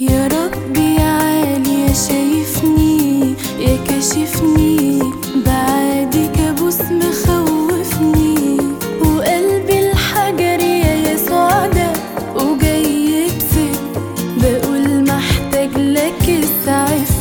يا ربي عالي يا شايفني يا كاشفني بعادك أبوس مخوفني. وقلبي الحجر يا يسوع ده وجاي يبسط بقول محتاج لك السعف